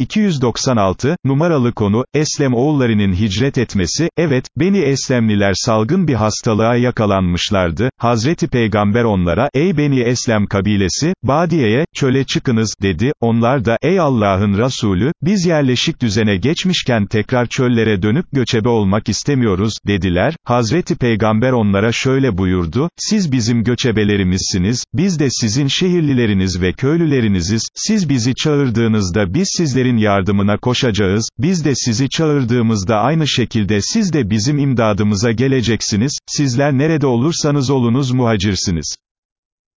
296, numaralı konu, Eslem oğullarının hicret etmesi, evet, Beni Eslemliler salgın bir hastalığa yakalanmışlardı, Hazreti Peygamber onlara, ey Beni Eslem kabilesi, Badiye'ye, çöle çıkınız, dedi, onlar da, ey Allah'ın Resulü, biz yerleşik düzene geçmişken tekrar çöllere dönüp göçebe olmak istemiyoruz, dediler, Hazreti Peygamber onlara şöyle buyurdu, siz bizim göçebelerimizsiniz, biz de sizin şehirlileriniz ve köylüleriniziz, siz bizi çağırdığınızda biz sizlerin yardımına koşacağız, biz de sizi çağırdığımızda aynı şekilde siz de bizim imdadımıza geleceksiniz, sizler nerede olursanız olunuz muhacirsiniz.